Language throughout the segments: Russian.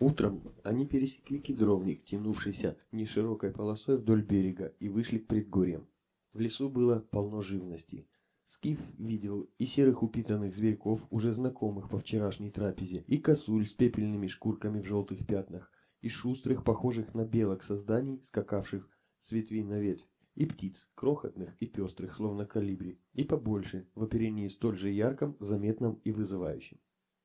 Утром они пересекли кедровник, тянувшийся неширокой полосой вдоль берега, и вышли к предгорьям. В лесу было полно живности. Скиф видел и серых упитанных зверьков, уже знакомых по вчерашней трапезе, и косуль с пепельными шкурками в желтых пятнах, и шустрых, похожих на белок созданий, скакавших с ветви на ветвь, и птиц, крохотных и пестрых, словно калибри, и побольше, в оперении столь же ярком, заметном и вызывающем.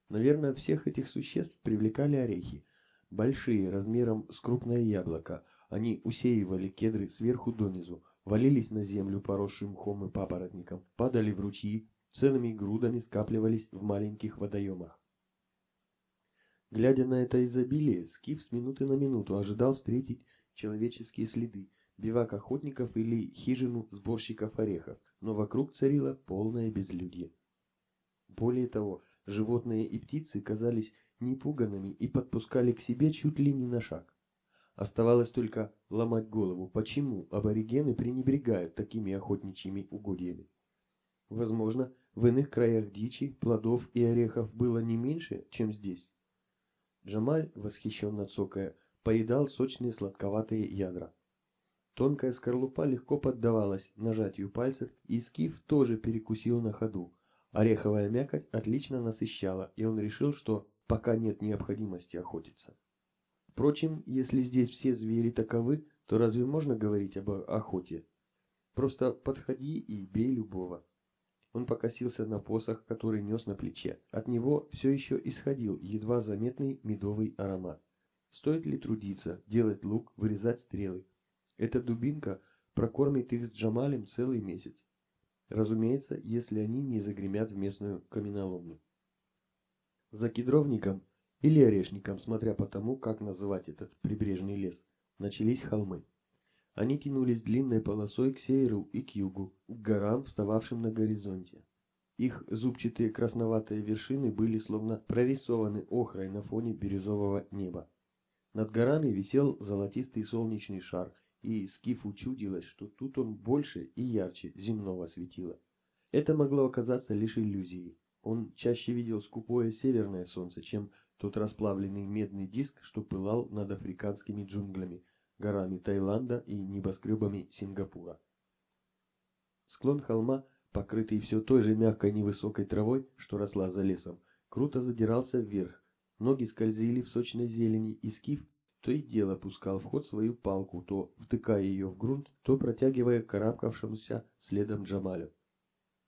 Наверное, всех этих существ привлекали орехи, большие, размером с крупное яблоко, они усеивали кедры сверху донизу, валились на землю, поросшим мхом и папоротником, падали в ручьи, целыми грудами скапливались в маленьких водоемах. Глядя на это изобилие, Скиф с минуты на минуту ожидал встретить человеческие следы, бивак охотников или хижину сборщиков орехов, но вокруг царило полное безлюдье. Более того, животные и птицы казались непуганными и подпускали к себе чуть ли не на шаг. Оставалось только ломать голову, почему аборигены пренебрегают такими охотничьими угодьями. Возможно, в иных краях дичи, плодов и орехов было не меньше, чем здесь. Джамаль, восхищенно цокая, поедал сочные сладковатые ядра. Тонкая скорлупа легко поддавалась нажатию пальцев, и скиф тоже перекусил на ходу. Ореховая мякоть отлично насыщала, и он решил, что пока нет необходимости охотиться. Впрочем, если здесь все звери таковы, то разве можно говорить об охоте? Просто подходи и бей любого. Он покосился на посох, который нес на плече. От него все еще исходил едва заметный медовый аромат. Стоит ли трудиться, делать лук, вырезать стрелы? Эта дубинка прокормит их с Джамалем целый месяц. Разумеется, если они не загремят в местную каменоломню. За кедровником или орешником, смотря по тому, как называть этот прибрежный лес, начались холмы. Они тянулись длинной полосой к северу и к югу, к горам, встававшим на горизонте. Их зубчатые красноватые вершины были словно прорисованы охрой на фоне бирюзового неба. Над горами висел золотистый солнечный шар, и Скифу чудилось, что тут он больше и ярче земного светила. Это могло оказаться лишь иллюзией. Он чаще видел скупое северное солнце, чем тот расплавленный медный диск, что пылал над африканскими джунглями, горами Таиланда и небоскребами Сингапура. Склон холма, покрытый все той же мягкой невысокой травой, что росла за лесом, круто задирался вверх, ноги скользили в сочной зелени, и скиф то и дело пускал в ход свою палку, то втыкая ее в грунт, то протягивая карабкавшемуся следом Джамалю.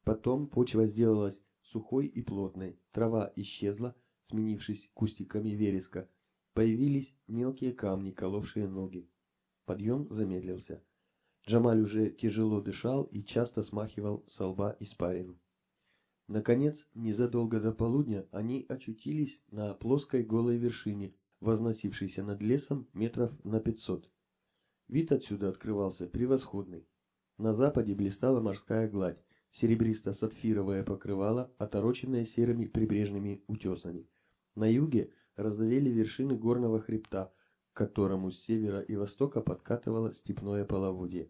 Потом почва сделалась сухой и плотной, трава исчезла, сменившись кустиками вереска, появились мелкие камни, коловшие ноги. Подъем замедлился. Джамаль уже тяжело дышал и часто смахивал со лба испарину. Наконец, незадолго до полудня они очутились на плоской голой вершине, возносившейся над лесом метров на пятьсот. Вид отсюда открывался превосходный. На западе блистала морская гладь, серебристо-сапфировое покрывало, отороченное серыми прибрежными утесами. На юге разовели вершины горного хребта, к которому с севера и востока подкатывало степное половодье.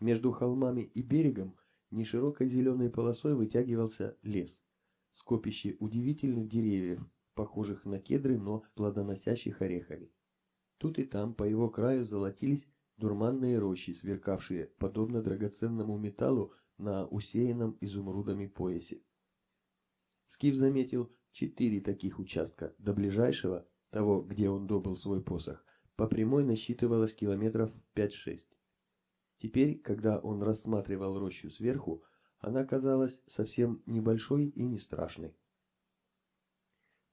Между холмами и берегом неширокой зеленой полосой вытягивался лес, скопище удивительных деревьев, похожих на кедры, но плодоносящих орехами. Тут и там по его краю золотились дурманные рощи, сверкавшие, подобно драгоценному металлу, на усеянном изумрудами поясе. Скиф заметил четыре таких участка. До ближайшего, того, где он добыл свой посох, по прямой насчитывалось километров 5-6. Теперь, когда он рассматривал рощу сверху, она казалась совсем небольшой и не страшной.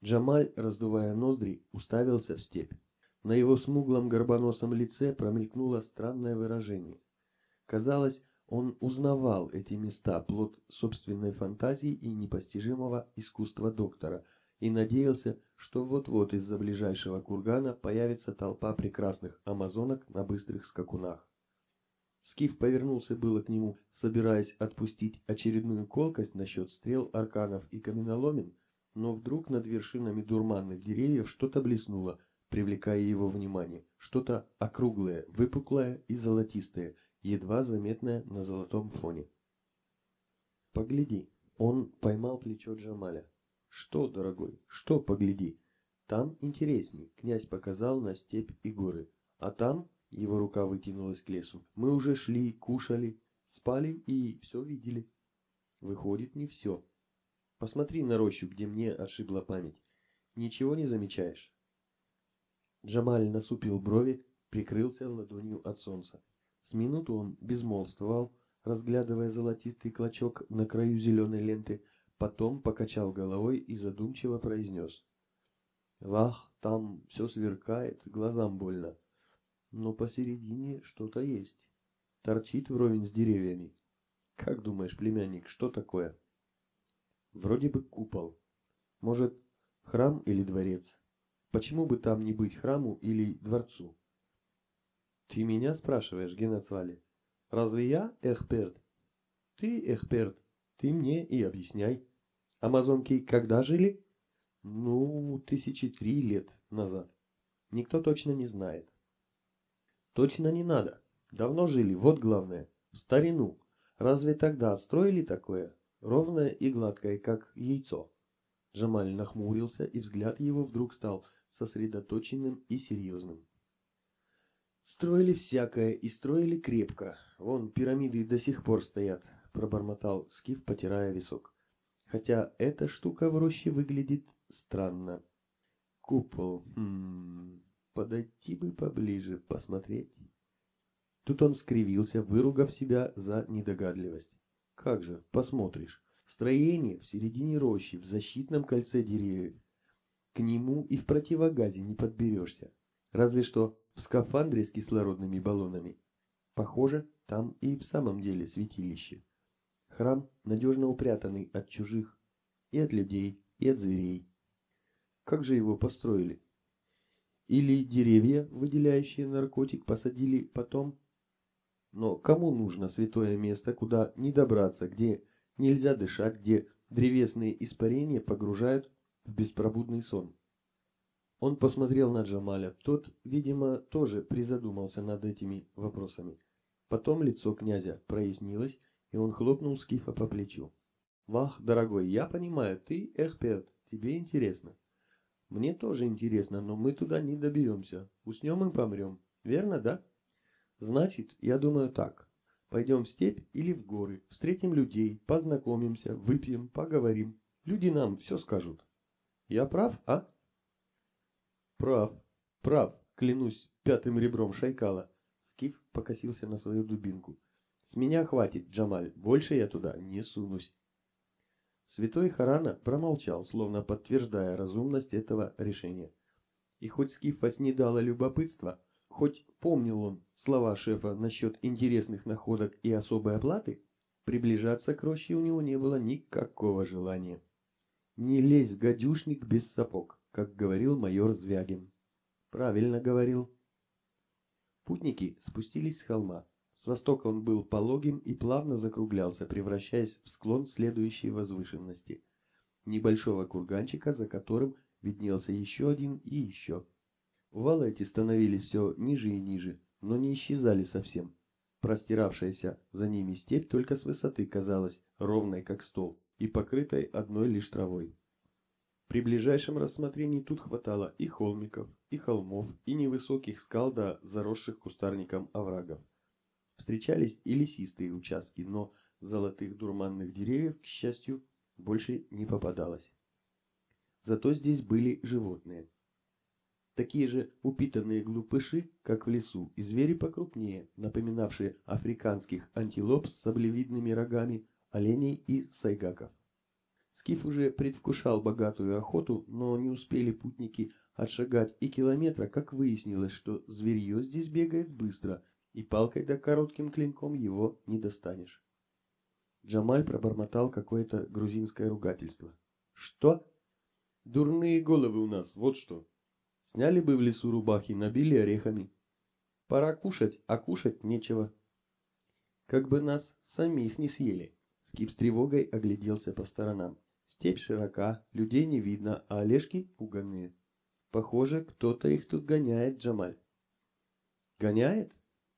Джамаль, раздувая ноздри, уставился в степь. На его смуглом горбоносом лице промелькнуло странное выражение. Казалось, он узнавал эти места, плод собственной фантазии и непостижимого искусства доктора, и надеялся, что вот-вот из-за ближайшего кургана появится толпа прекрасных амазонок на быстрых скакунах. Скиф повернулся было к нему, собираясь отпустить очередную колкость насчет стрел, арканов и каменоломен, но вдруг над вершинами дурманных деревьев что-то блеснуло, привлекая его внимание, что-то округлое, выпуклое и золотистое – едва заметная на золотом фоне. «Погляди!» Он поймал плечо Джамаля. «Что, дорогой, что погляди? Там интересней, князь показал на степь и горы. А там, его рука вытянулась к лесу, мы уже шли, кушали, спали и все видели. Выходит, не все. Посмотри на рощу, где мне отшибла память. Ничего не замечаешь? Джамаль насупил брови, прикрылся ладонью от солнца. С минуту он безмолвствовал, разглядывая золотистый клочок на краю зеленой ленты, потом покачал головой и задумчиво произнес. Вах, там все сверкает, глазам больно. Но посередине что-то есть. Торчит вровень с деревьями. Как думаешь, племянник, что такое? Вроде бы купол. Может, храм или дворец? Почему бы там не быть храму или дворцу? Ты меня спрашиваешь, Генацвали? Разве я эксперт? Ты эксперт. Ты мне и объясняй. Амазонки когда жили? Ну, тысячи три лет назад. Никто точно не знает. Точно не надо. Давно жили, вот главное. В старину. Разве тогда строили такое? Ровное и гладкое, как яйцо. Джамаль нахмурился, и взгляд его вдруг стал сосредоточенным и серьезным. Строили всякое и строили крепко. Вон пирамиды до сих пор стоят, пробормотал Скиф, потирая висок. Хотя эта штука в роще выглядит странно. Купол. Хм. Подойти бы поближе, посмотреть. Тут он скривился, выругав себя за недогадливость. Как же, посмотришь. Строение в середине рощи, в защитном кольце деревьев. К нему и в противогазе не подберешься. Разве что в скафандре с кислородными баллонами. Похоже, там и в самом деле святилище. Храм, надежно упрятанный от чужих, и от людей, и от зверей. Как же его построили? Или деревья, выделяющие наркотик, посадили потом? Но кому нужно святое место, куда не добраться, где нельзя дышать, где древесные испарения погружают в беспробудный сон? Он посмотрел на Джамаля. Тот, видимо, тоже призадумался над этими вопросами. Потом лицо князя прояснилось, и он хлопнул Скифа по плечу. «Вах, дорогой, я понимаю, ты эксперт, тебе интересно. Мне тоже интересно, но мы туда не доберемся. Уснем и помрем. Верно, да? Значит, я думаю так. Пойдем в степь или в горы, встретим людей, познакомимся, выпьем, поговорим. Люди нам все скажут. Я прав, а? Прав, прав, клянусь пятым ребром Шайкала. Скиф покосился на свою дубинку. С меня хватит, Джамаль, больше я туда не сунусь. Святой Харана промолчал, словно подтверждая разумность этого решения. И хоть Скифа снедало любопытство, хоть помнил он слова шефа насчет интересных находок и особой оплаты, приближаться к роще у него не было никакого желания. «Не лезь в гадюшник без сапог», как говорил майор Звягин. Правильно говорил. Путники спустились с холма. С востока он был пологим и плавно закруглялся, превращаясь в склон следующей возвышенности. Небольшого курганчика, за которым виднелся еще один и еще. Увалы эти становились все ниже и ниже, но не исчезали совсем. Простиравшаяся за ними степь только с высоты казалась ровной, как стол, и покрытой одной лишь травой. При ближайшем рассмотрении тут хватало и холмиков, и холмов, и невысоких скал до заросших кустарником оврагов. Встречались и лесистые участки, но золотых дурманных деревьев, к счастью, больше не попадалось. Зато здесь были животные. Такие же упитанные глупыши, как в лесу, и звери покрупнее, напоминавшие африканских антилоп с саблевидными рогами, оленей и сайгаков. Скиф уже предвкушал богатую охоту, но не успели путники отшагать и километра, как выяснилось, что зверье здесь бегает быстро и палкой да коротким клинком его не достанешь. Джамаль пробормотал какое-то грузинское ругательство. Что? Дурные головы у нас, вот что. Сняли бы в лесу рубахи, набили орехами. Пора кушать, а кушать нечего. Как бы нас самих не съели. Скип с тревогой огляделся по сторонам. Степь широка, людей не видно, а олежки пуганные. Похоже, кто-то их тут гоняет, Джамаль. Гоняет?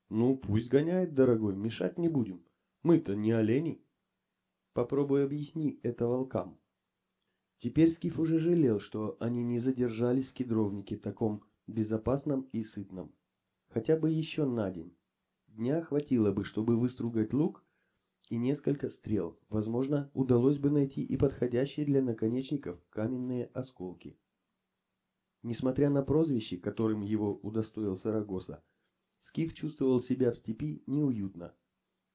Ну, пусть гоняет, дорогой, мешать не будем. Мы-то не олени. Попробуй объясни это волкам. Теперь Скиф уже жалел, что они не задержались в кедровнике, таком безопасном и сытном. Хотя бы еще на день. Дня хватило бы, чтобы выстругать лук и несколько стрел. Возможно, удалось бы найти и подходящие для наконечников каменные осколки. Несмотря на прозвище, которым его удостоил Сарагоса, Скиф чувствовал себя в степи неуютно.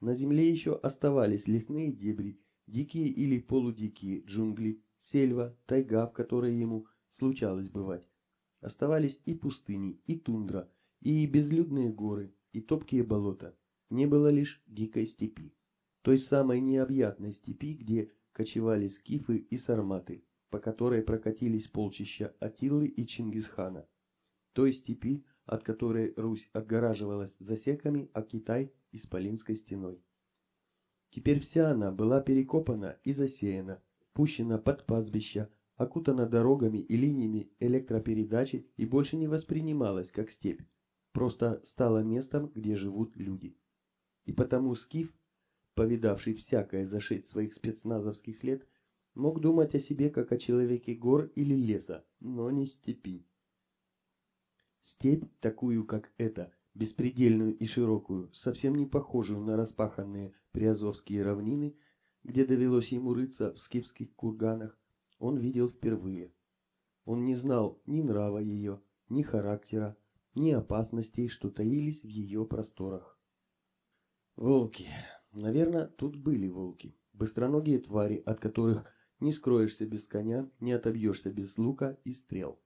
На земле еще оставались лесные дебри, дикие или полудикие джунгли, сельва, тайга, в которой ему случалось бывать. Оставались и пустыни, и тундра, и безлюдные горы, и топкие болота. Не было лишь дикой степи. Той самой необъятной степи, где кочевали скифы и сарматы, по которой прокатились полчища Атилы и Чингисхана. Той степи, от которой Русь отгораживалась засеками, а Китай – Исполинской стеной. Теперь вся она была перекопана и засеяна, пущена под пастбища, окутана дорогами и линиями электропередачи и больше не воспринималась как степь, просто стала местом, где живут люди. И потому Скиф, повидавший всякое за шесть своих спецназовских лет, мог думать о себе как о человеке гор или леса, но не степи. Степь, такую как эта, беспредельную и широкую, совсем не похожую на распаханные приазовские равнины, где довелось ему рыться в скифских курганах, он видел впервые. Он не знал ни нрава ее, ни характера, ни опасностей, что таились в ее просторах. Волки. Наверное, тут были волки. Быстроногие твари, от которых не скроешься без коня, не отобьешься без лука и стрел.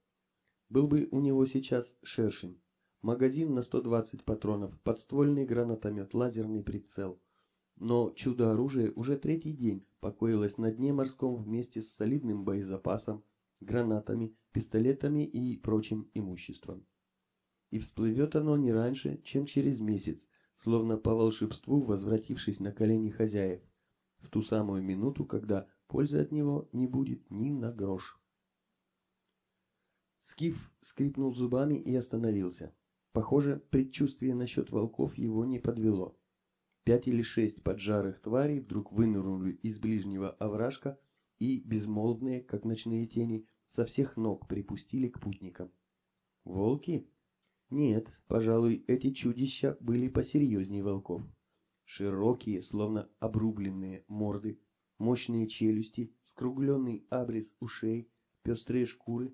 Был бы у него сейчас шершень, магазин на 120 патронов, подствольный гранатомет, лазерный прицел. Но чудо-оружие уже третий день покоилось на дне морском вместе с солидным боезапасом, гранатами, пистолетами и прочим имуществом. И всплывет оно не раньше, чем через месяц, словно по волшебству возвратившись на колени хозяев, в ту самую минуту, когда Пользы от него не будет ни на грош. Скиф скрипнул зубами и остановился. Похоже, предчувствие насчет волков его не подвело. Пять или шесть поджарых тварей вдруг вынырнули из ближнего овражка и, безмолвные, как ночные тени, со всех ног припустили к путникам. Волки? Нет, пожалуй, эти чудища были посерьезнее волков. Широкие, словно обрубленные морды, мощные челюсти, скругленный абрис ушей, пестрые шкуры,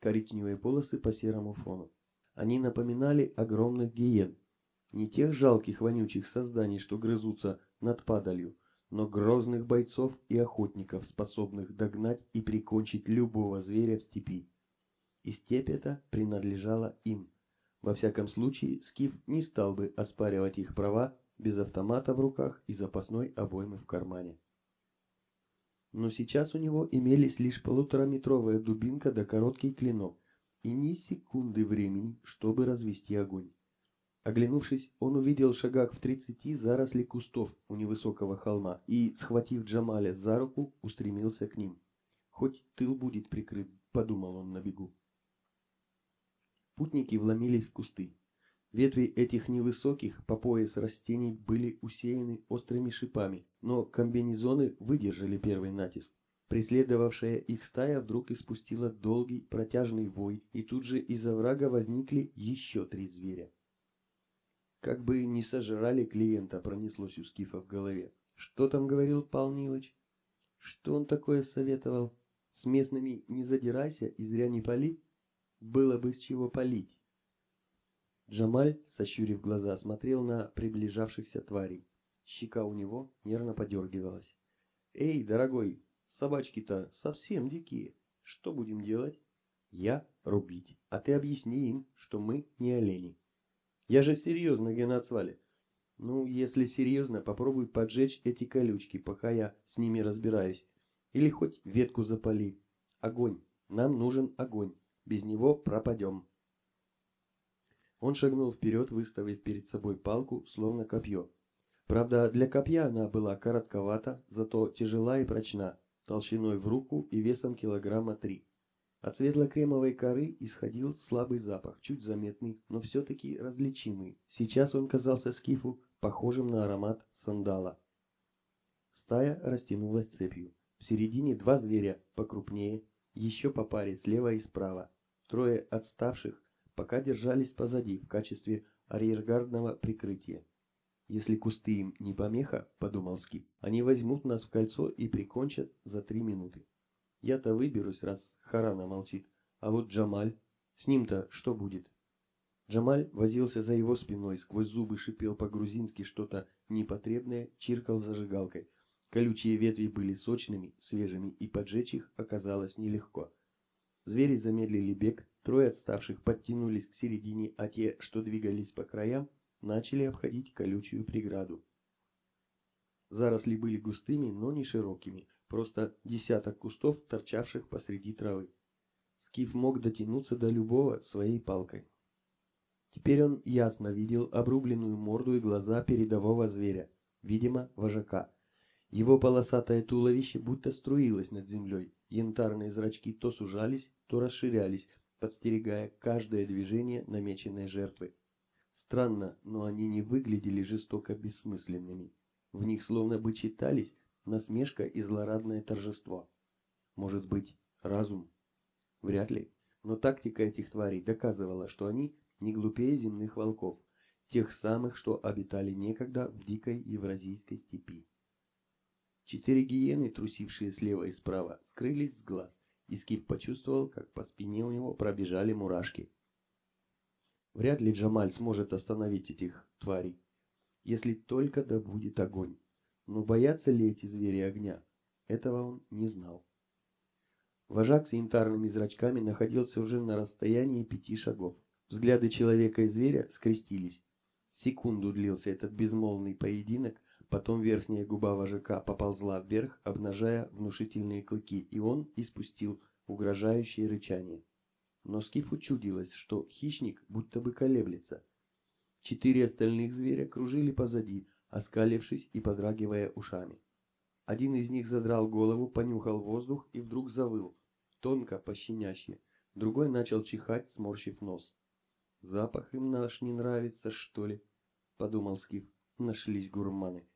коричневые полосы по серому фону. Они напоминали огромных гиен, не тех жалких вонючих созданий, что грызутся над падалью, но грозных бойцов и охотников, способных догнать и прикончить любого зверя в степи. И степь эта принадлежала им. Во всяком случае, Скиф не стал бы оспаривать их права без автомата в руках и запасной обоймы в кармане но сейчас у него имелись лишь полутораметровая дубинка да короткий клинок, и ни секунды времени, чтобы развести огонь. Оглянувшись, он увидел в шагах в тридцати заросли кустов у невысокого холма и, схватив Джамаля за руку, устремился к ним. «Хоть тыл будет прикрыт», — подумал он на бегу. Путники вломились в кусты. Ветви этих невысоких по пояс растений были усеяны острыми шипами, но комбинезоны выдержали первый натиск. Преследовавшая их стая вдруг испустила долгий протяжный вой, и тут же из оврага возникли еще три зверя. Как бы не сожрали клиента, пронеслось у Скифа в голове. Что там говорил Пал Нилыч? Что он такое советовал? С местными не задирайся и зря не пали? Было бы с чего палить. Джамаль, сощурив глаза, смотрел на приближавшихся тварей. Щека у него нервно подергивалась. «Эй, дорогой, собачки-то совсем дикие. Что будем делать?» «Я рубить, а ты объясни им, что мы не олени». «Я же серьезно, Геноцвале». «Ну, если серьезно, попробуй поджечь эти колючки, пока я с ними разбираюсь. Или хоть ветку запали. Огонь. Нам нужен огонь. Без него пропадем». Он шагнул вперед, выставив перед собой палку, словно копье. Правда, для копья она была коротковата, зато тяжела и прочна, толщиной в руку и весом килограмма три. От светло-кремовой коры исходил слабый запах, чуть заметный, но все-таки различимый. Сейчас он казался скифу похожим на аромат сандала. Стая растянулась цепью. В середине два зверя покрупнее, еще по паре слева и справа. Трое отставших пока держались позади в качестве арьергардного прикрытия. Если кусты им не помеха, подумал Скип, они возьмут нас в кольцо и прикончат за три минуты. Я-то выберусь, раз Харана молчит. А вот Джамаль, с ним-то что будет? Джамаль возился за его спиной, сквозь зубы шипел по-грузински что-то непотребное, чиркал зажигалкой. Колючие ветви были сочными, свежими, и поджечь их оказалось нелегко. Звери замедлили бег, трое отставших подтянулись к середине, а те, что двигались по краям, начали обходить колючую преграду. Заросли были густыми, но не широкими, просто десяток кустов, торчавших посреди травы. Скиф мог дотянуться до любого своей палкой. Теперь он ясно видел обрубленную морду и глаза передового зверя, видимо, вожака. Его полосатое туловище будто струилось над землей, янтарные зрачки то сужались, то расширялись, подстерегая каждое движение намеченной жертвы. Странно, но они не выглядели жестоко бессмысленными. В них словно бы читались насмешка и злорадное торжество. Может быть, разум? Вряд ли. Но тактика этих тварей доказывала, что они не глупее земных волков, тех самых, что обитали некогда в дикой евразийской степи. Четыре гиены, трусившие слева и справа, скрылись с глаз, и Скиф почувствовал, как по спине у него пробежали мурашки. Вряд ли Джамаль сможет остановить этих тварей, если только добудет огонь. Но боятся ли эти звери огня? Этого он не знал. Вожак с янтарными зрачками находился уже на расстоянии пяти шагов. Взгляды человека и зверя скрестились. Секунду длился этот безмолвный поединок, потом верхняя губа вожака поползла вверх, обнажая внушительные клыки, и он испустил угрожающее рычание. Но Скифу чудилось, что хищник будто бы колеблется. Четыре остальных зверя кружили позади, оскалившись и подрагивая ушами. Один из них задрал голову, понюхал воздух и вдруг завыл, тонко, пощенячье. Другой начал чихать, сморщив нос. Запах им наш не нравится, что ли? Подумал Скиф. Нашлись гурманы.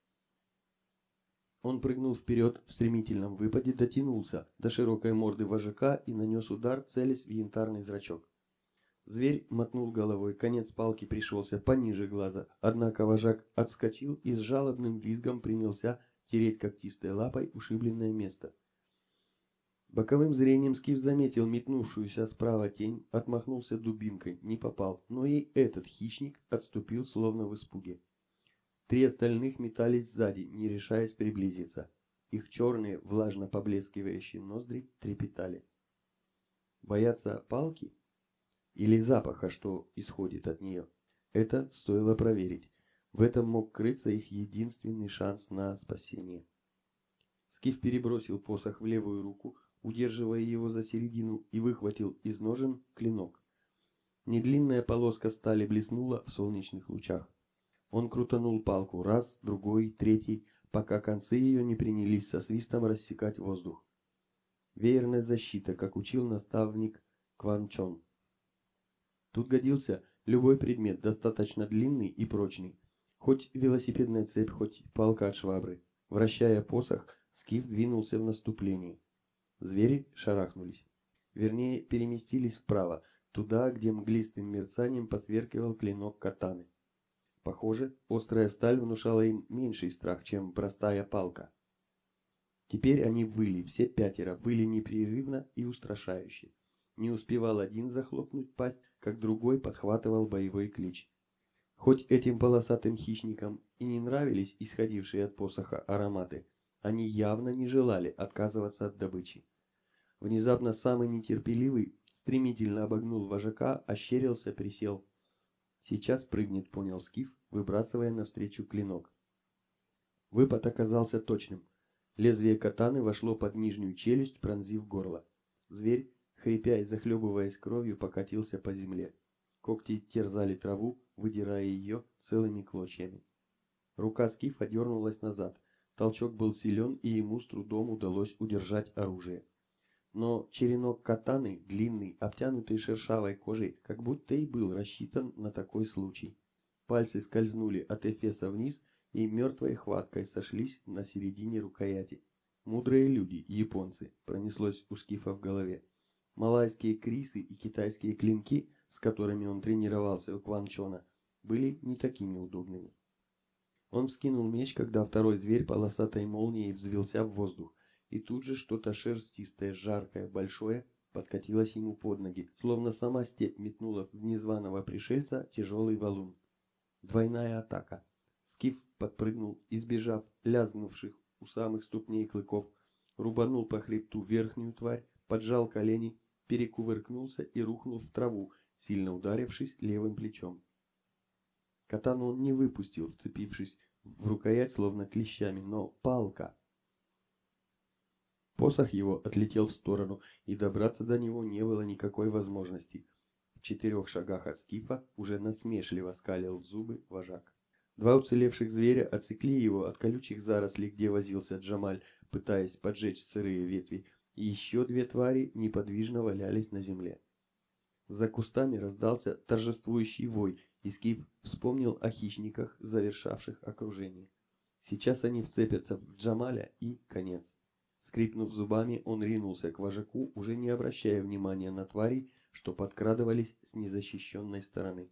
Он прыгнул вперед в стремительном выпаде, дотянулся до широкой морды вожака и нанес удар, целясь в янтарный зрачок. Зверь мотнул головой, конец палки пришелся пониже глаза, однако вожак отскочил и с жалобным визгом принялся тереть когтистой лапой ушибленное место. Боковым зрением Скиф заметил метнувшуюся справа тень, отмахнулся дубинкой, не попал, но и этот хищник отступил словно в испуге. Три остальных метались сзади, не решаясь приблизиться. Их черные, влажно поблескивающие ноздри трепетали. Боятся палки? Или запаха, что исходит от нее? Это стоило проверить. В этом мог крыться их единственный шанс на спасение. Скиф перебросил посох в левую руку, удерживая его за середину, и выхватил из ножен клинок. Недлинная полоска стали блеснула в солнечных лучах. Он крутанул палку раз, другой, третий, пока концы ее не принялись со свистом рассекать воздух. Веерная защита, как учил наставник Кван Чон. Тут годился любой предмет, достаточно длинный и прочный. Хоть велосипедная цепь, хоть палка от швабры. Вращая посох, Скиф двинулся в наступление. Звери шарахнулись. Вернее, переместились вправо, туда, где мглистым мерцанием посверкивал клинок катаны. Похоже, острая сталь внушала им меньший страх, чем простая палка. Теперь они выли, все пятеро, выли непрерывно и устрашающе. Не успевал один захлопнуть пасть, как другой подхватывал боевой клич. Хоть этим полосатым хищникам и не нравились исходившие от посоха ароматы, они явно не желали отказываться от добычи. Внезапно самый нетерпеливый стремительно обогнул вожака, ощерился, присел. Сейчас прыгнет, понял Скиф, выбрасывая навстречу клинок. Выпад оказался точным. Лезвие катаны вошло под нижнюю челюсть, пронзив горло. Зверь, хрипя и захлебываясь кровью, покатился по земле. Когти терзали траву, выдирая ее целыми клочьями. Рука Скифа дернулась назад. Толчок был силен, и ему с трудом удалось удержать оружие. Но черенок катаны, длинный, обтянутый шершавой кожей, как будто и был рассчитан на такой случай. Пальцы скользнули от эфеса вниз и мертвой хваткой сошлись на середине рукояти. Мудрые люди, японцы, пронеслось у Скифа в голове. Малайские крисы и китайские клинки, с которыми он тренировался у Кванчона, были не такими удобными. Он вскинул меч, когда второй зверь полосатой молнией взвился в воздух, и тут же что-то шерстистое, жаркое, большое подкатилось ему под ноги, словно сама степь метнула в незваного пришельца тяжелый валун. Двойная атака. Скиф подпрыгнул, избежав лязгнувших у самых ступней клыков, рубанул по хребту верхнюю тварь, поджал колени, перекувыркнулся и рухнул в траву, сильно ударившись левым плечом. Катану он не выпустил, вцепившись в рукоять словно клещами, но палка. Посох его отлетел в сторону, и добраться до него не было никакой возможности. В четырех шагах от скифа уже насмешливо скалил зубы вожак. Два уцелевших зверя отсекли его от колючих зарослей, где возился Джамаль, пытаясь поджечь сырые ветви, и еще две твари неподвижно валялись на земле. За кустами раздался торжествующий вой, и Скиф вспомнил о хищниках, завершавших окружение. Сейчас они вцепятся в Джамаля и конец. Скрипнув зубами, он ринулся к вожаку, уже не обращая внимания на тварей, что подкрадывались с незащищенной стороны.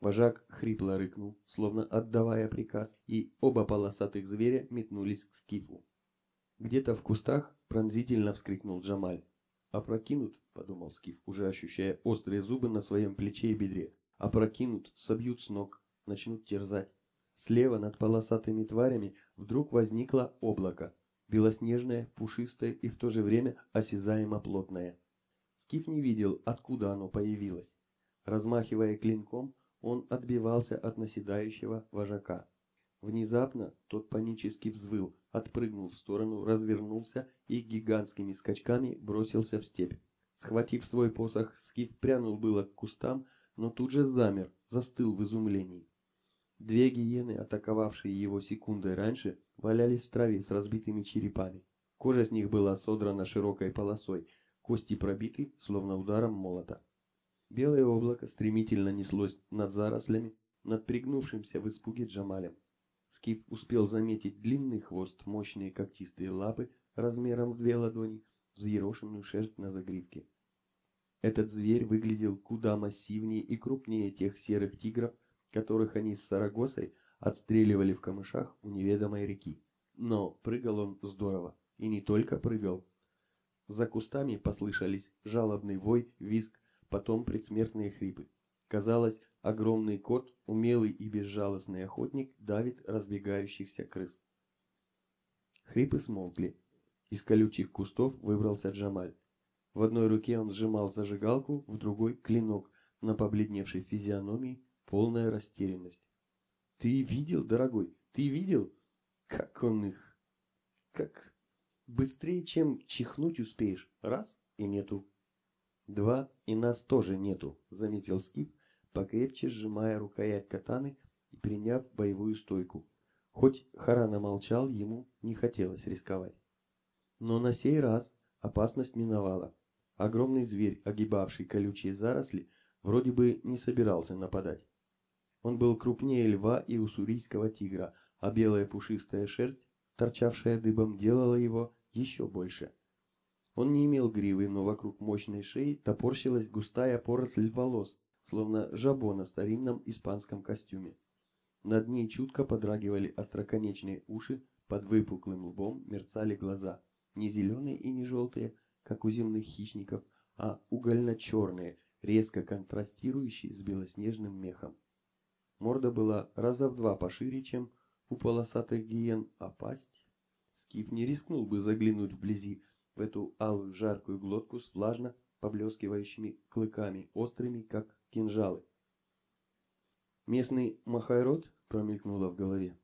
Вожак хрипло рыкнул, словно отдавая приказ, и оба полосатых зверя метнулись к скифу. Где-то в кустах пронзительно вскрикнул Джамаль. «Опрокинут», — подумал Скиф, уже ощущая острые зубы на своем плече и бедре. «Опрокинут, собьют с ног, начнут терзать». Слева над полосатыми тварями вдруг возникло облако, белоснежное, пушистое и в то же время осязаемо плотное. Скиф не видел, откуда оно появилось. Размахивая клинком, он отбивался от наседающего вожака. Внезапно тот панически взвыл, отпрыгнул в сторону, развернулся и гигантскими скачками бросился в степь. Схватив свой посох, Скиф прянул было к кустам, но тут же замер, застыл в изумлении. Две гиены, атаковавшие его секундой раньше, валялись в траве с разбитыми черепами. Кожа с них была содрана широкой полосой, кости пробиты, словно ударом молота. Белое облако стремительно неслось над зарослями, над пригнувшимся в испуге Джамалем. Скиф успел заметить длинный хвост, мощные когтистые лапы размером в две ладони, взъерошенную шерсть на загривке. Этот зверь выглядел куда массивнее и крупнее тех серых тигров, которых они с Сарагосой отстреливали в камышах у неведомой реки. Но прыгал он здорово, и не только прыгал. За кустами послышались жалобный вой, визг, потом предсмертные хрипы. Казалось, огромный кот, умелый и безжалостный охотник, давит разбегающихся крыс. Хрипы смолкли. Из колючих кустов выбрался Джамаль. В одной руке он сжимал зажигалку, в другой — клинок, на побледневшей физиономии полная растерянность. «Ты видел, дорогой, ты видел? Как он их... Как... Быстрее, чем чихнуть успеешь. Раз — и нету. Два, и нас тоже нету, заметил Скип, покрепче сжимая рукоять катаны и приняв боевую стойку. Хоть Харана молчал, ему не хотелось рисковать. Но на сей раз опасность миновала. Огромный зверь, огибавший колючие заросли, вроде бы не собирался нападать. Он был крупнее льва и уссурийского тигра, а белая пушистая шерсть, торчавшая дыбом, делала его еще больше. Он не имел гривы, но вокруг мощной шеи топорщилась густая поросль волос, словно жабо на старинном испанском костюме. Над ней чутко подрагивали остроконечные уши, под выпуклым лбом мерцали глаза, не зеленые и не желтые, как у земных хищников, а угольно-черные, резко контрастирующие с белоснежным мехом. Морда была раза в два пошире, чем у полосатых гиен, а пасть... Скиф не рискнул бы заглянуть вблизи, в эту алую жаркую глотку с влажно поблескивающими клыками, острыми, как кинжалы. Местный махайрод промелькнуло в голове.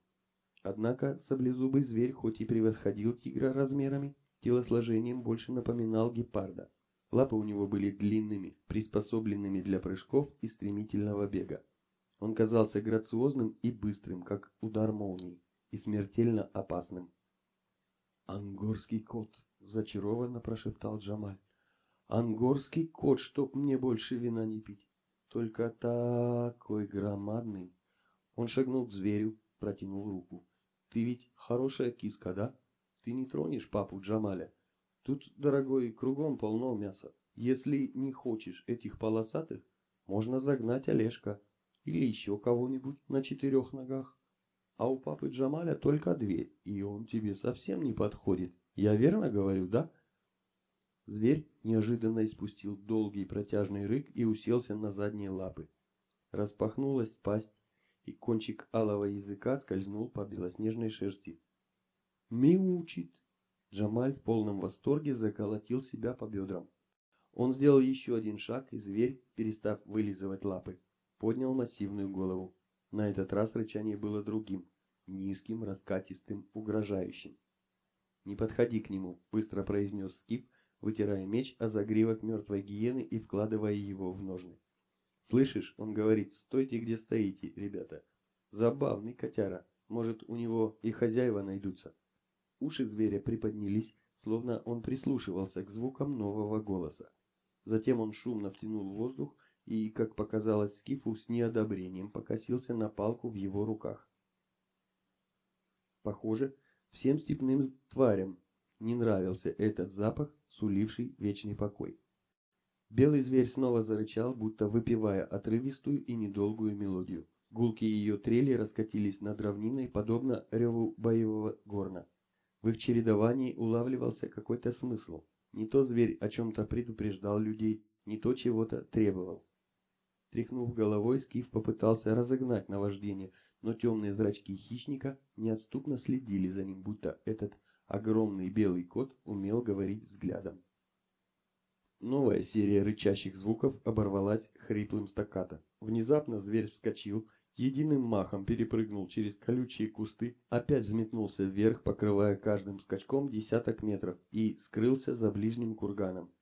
Однако саблезубый зверь хоть и превосходил тигра размерами, телосложением больше напоминал гепарда. Лапы у него были длинными, приспособленными для прыжков и стремительного бега. Он казался грациозным и быстрым, как удар молнии, и смертельно опасным. «Ангорский кот!» — зачарованно прошептал Джамаль. «Ангорский кот, чтоб мне больше вина не пить. Только такой громадный!» Он шагнул к зверю, протянул руку. «Ты ведь хорошая киска, да? ты не тронешь папу Джамаля. Тут, дорогой, кругом полно мяса. Если не хочешь этих полосатых, можно загнать Олежка или еще кого-нибудь на четырех ногах. А у папы Джамаля только две, и он тебе совсем не подходит. Я верно говорю, да? Зверь неожиданно испустил долгий протяжный рык и уселся на задние лапы. Распахнулась пасть, и кончик алого языка скользнул по белоснежной шерсти. «Мяучит!» Джамаль в полном восторге заколотил себя по бедрам. Он сделал еще один шаг, и зверь, перестав вылизывать лапы, поднял массивную голову. На этот раз рычание было другим, низким, раскатистым, угрожающим. «Не подходи к нему», — быстро произнес Скип, вытирая меч о загривок мертвой гиены и вкладывая его в ножны. «Слышишь?» — он говорит, «стойте, где стоите, ребята. Забавный котяра. Может, у него и хозяева найдутся». Уши зверя приподнялись, словно он прислушивался к звукам нового голоса. Затем он шумно втянул воздух и, как показалось Скифу, с неодобрением покосился на палку в его руках. Похоже, всем степным тварям не нравился этот запах, суливший вечный покой. Белый зверь снова зарычал, будто выпивая отрывистую и недолгую мелодию. Гулки ее трели раскатились над равниной, подобно реву боевого горна. В их чередовании улавливался какой-то смысл. Не то зверь о чем-то предупреждал людей, не то чего-то требовал. Тряхнув головой, Скиф попытался разогнать наваждение, но темные зрачки хищника неотступно следили за ним, будто этот огромный белый кот умел говорить взглядом. Новая серия рычащих звуков оборвалась хриплым стаккато. Внезапно зверь вскочил, единым махом перепрыгнул через колючие кусты, опять взметнулся вверх, покрывая каждым скачком десяток метров, и скрылся за ближним курганом.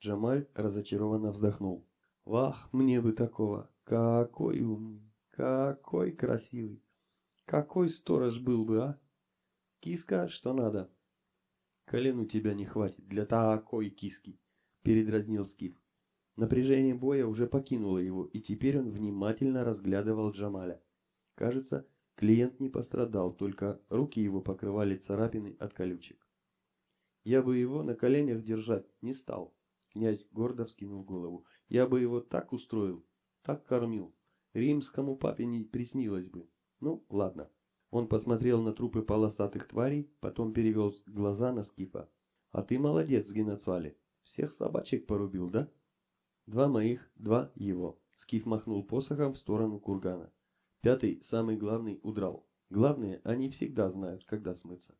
Джамаль разочарованно вздохнул. «Вах, мне бы такого! Какой умный! Какой красивый! Какой сторож был бы, а? Киска, что надо?» «Колену тебя не хватит для такой киски!» — передразнил Скиф. Напряжение боя уже покинуло его, и теперь он внимательно разглядывал Джамаля. Кажется, клиент не пострадал, только руки его покрывали царапины от колючек. «Я бы его на коленях держать не стал», — князь гордо вскинул голову. «Я бы его так устроил, так кормил. Римскому папе не приснилось бы. Ну, ладно». Он посмотрел на трупы полосатых тварей, потом перевел глаза на Скифа. «А ты молодец, Геноцвали. Всех собачек порубил, да?» Два моих, два его. Скиф махнул посохом в сторону кургана. Пятый, самый главный, удрал. Главные, они всегда знают, когда смыться.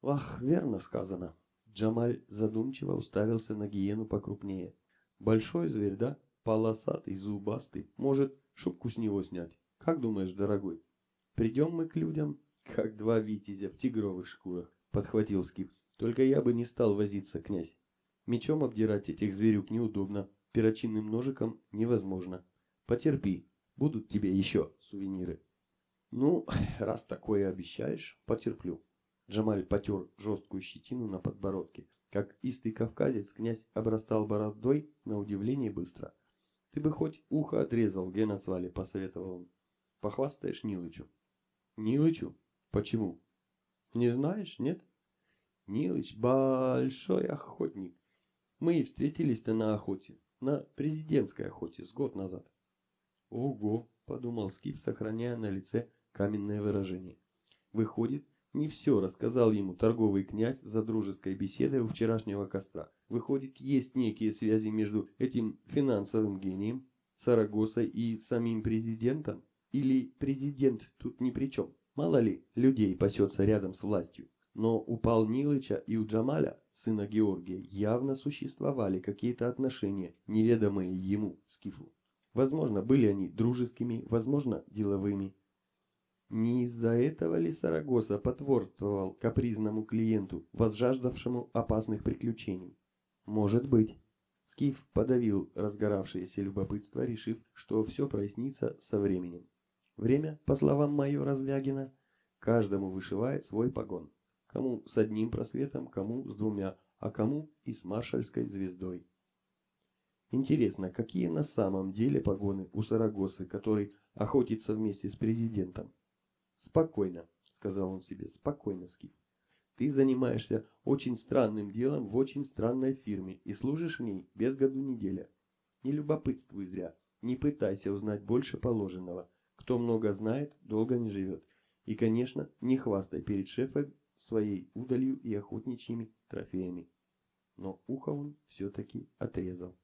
Вах, верно сказано. Джамаль задумчиво уставился на гиену покрупнее. Большой зверь, да? Полосатый, зубастый. Может, шубку с него снять? Как думаешь, дорогой? Придем мы к людям, как два витязя в тигровых шкурах, подхватил Скиф. Только я бы не стал возиться, князь. Мечом обдирать этих зверюк неудобно, перочинным ножиком невозможно. Потерпи, будут тебе еще сувениры. Ну, раз такое обещаешь, потерплю. Джамаль потер жесткую щетину на подбородке. Как истый кавказец, князь обрастал бородой на удивление быстро. Ты бы хоть ухо отрезал, где назвали, посоветовал он. Похвастаешь Нилычу. Нилычу? Почему? Не знаешь, нет? Нилыч большой охотник. Мы встретились-то на охоте на президентской охоте с год назад. Ого, подумал Скип, сохраняя на лице каменное выражение. Выходит, не все рассказал ему торговый князь за дружеской беседой у вчерашнего костра. Выходит, есть некие связи между этим финансовым гением, Сарагосой и самим президентом? Или президент тут ни при чем? Мало ли людей пасется рядом с властью. Но у Палнилыча и у Джамаля, сына Георгия, явно существовали какие-то отношения, неведомые ему, Скифу. Возможно, были они дружескими, возможно, деловыми. Не из-за этого ли Сарагоса потворствовал капризному клиенту, возжаждавшему опасных приключений? Может быть. Скиф подавил разгоравшееся любопытство, решив, что все прояснится со временем. Время, по словам майора Звягина, каждому вышивает свой погон. Кому с одним просветом, кому с двумя, а кому и с маршальской звездой. Интересно, какие на самом деле погоны у Сарагосы, который охотится вместе с президентом? Спокойно, сказал он себе, спокойно, Скиф. Ты занимаешься очень странным делом в очень странной фирме и служишь в ней без году неделя. Не любопытствуй зря, не пытайся узнать больше положенного. Кто много знает, долго не живет. И, конечно, не хвастай перед шефом своей удалью и охотничьими трофеями. Но ухо он все-таки отрезал.